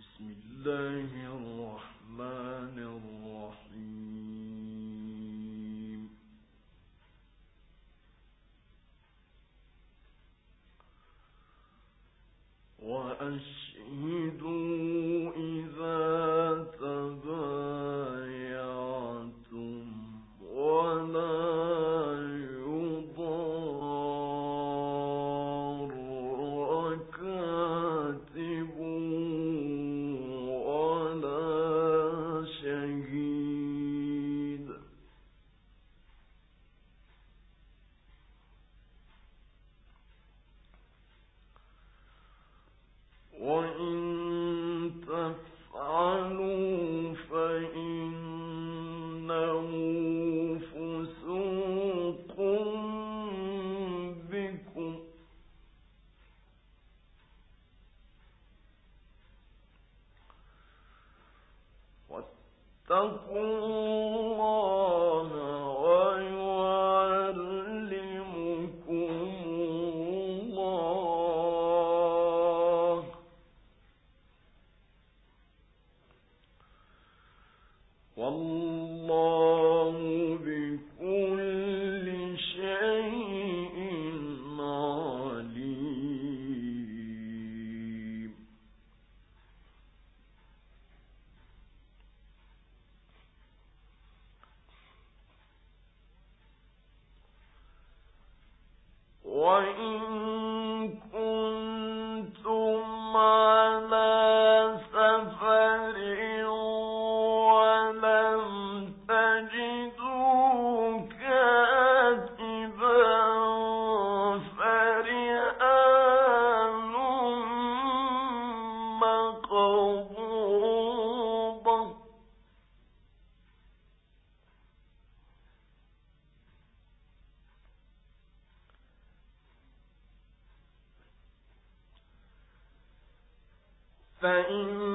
بسم الله الرحمن الرحيم. وأشهد فاتقوا فإن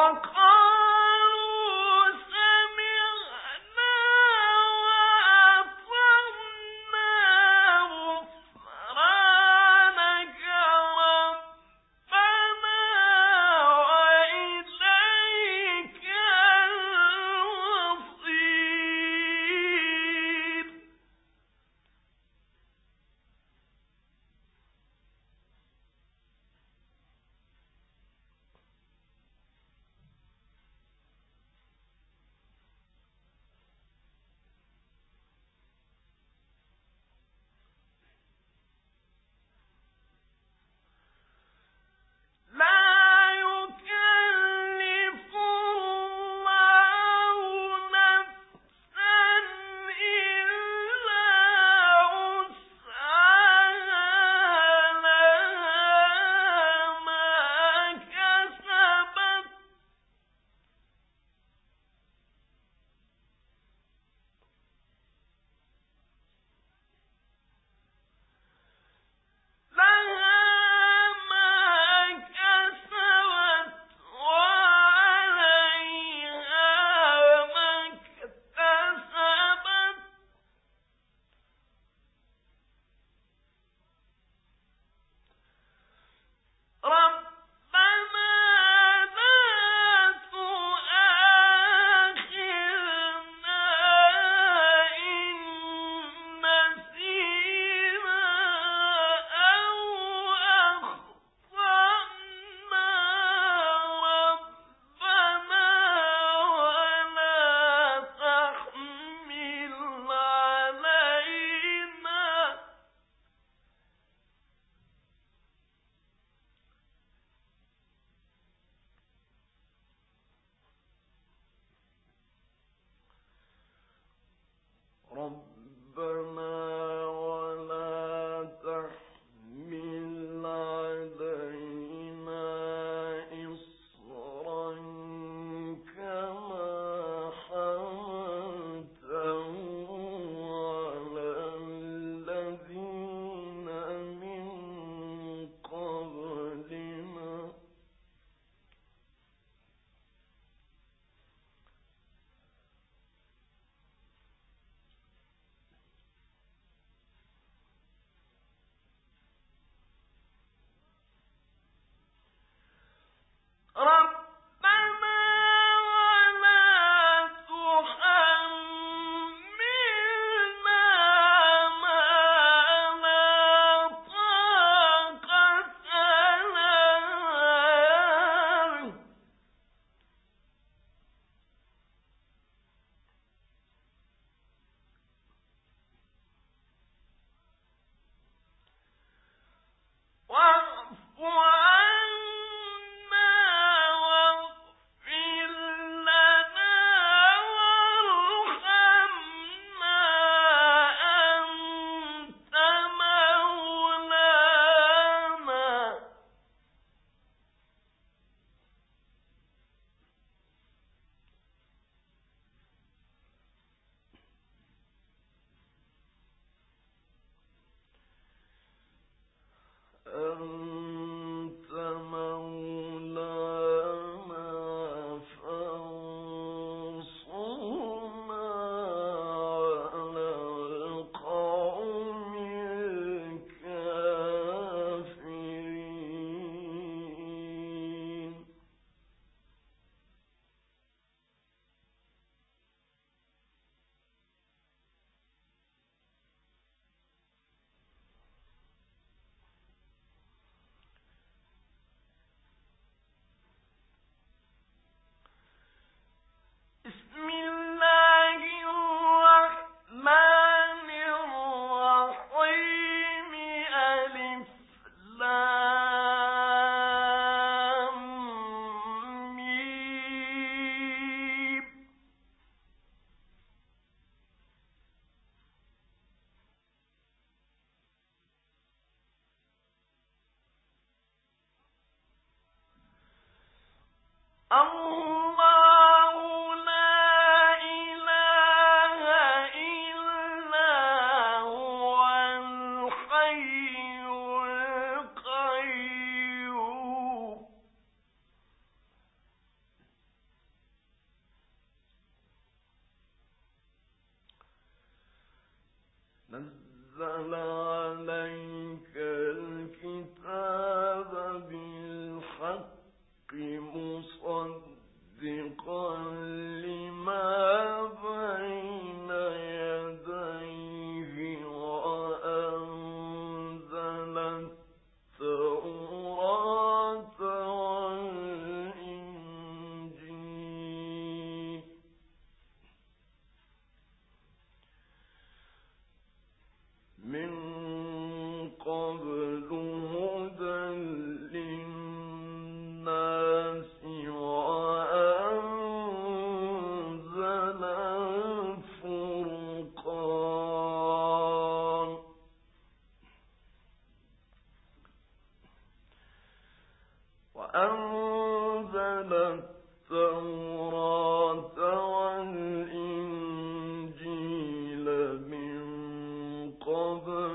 وقال رزقا صدق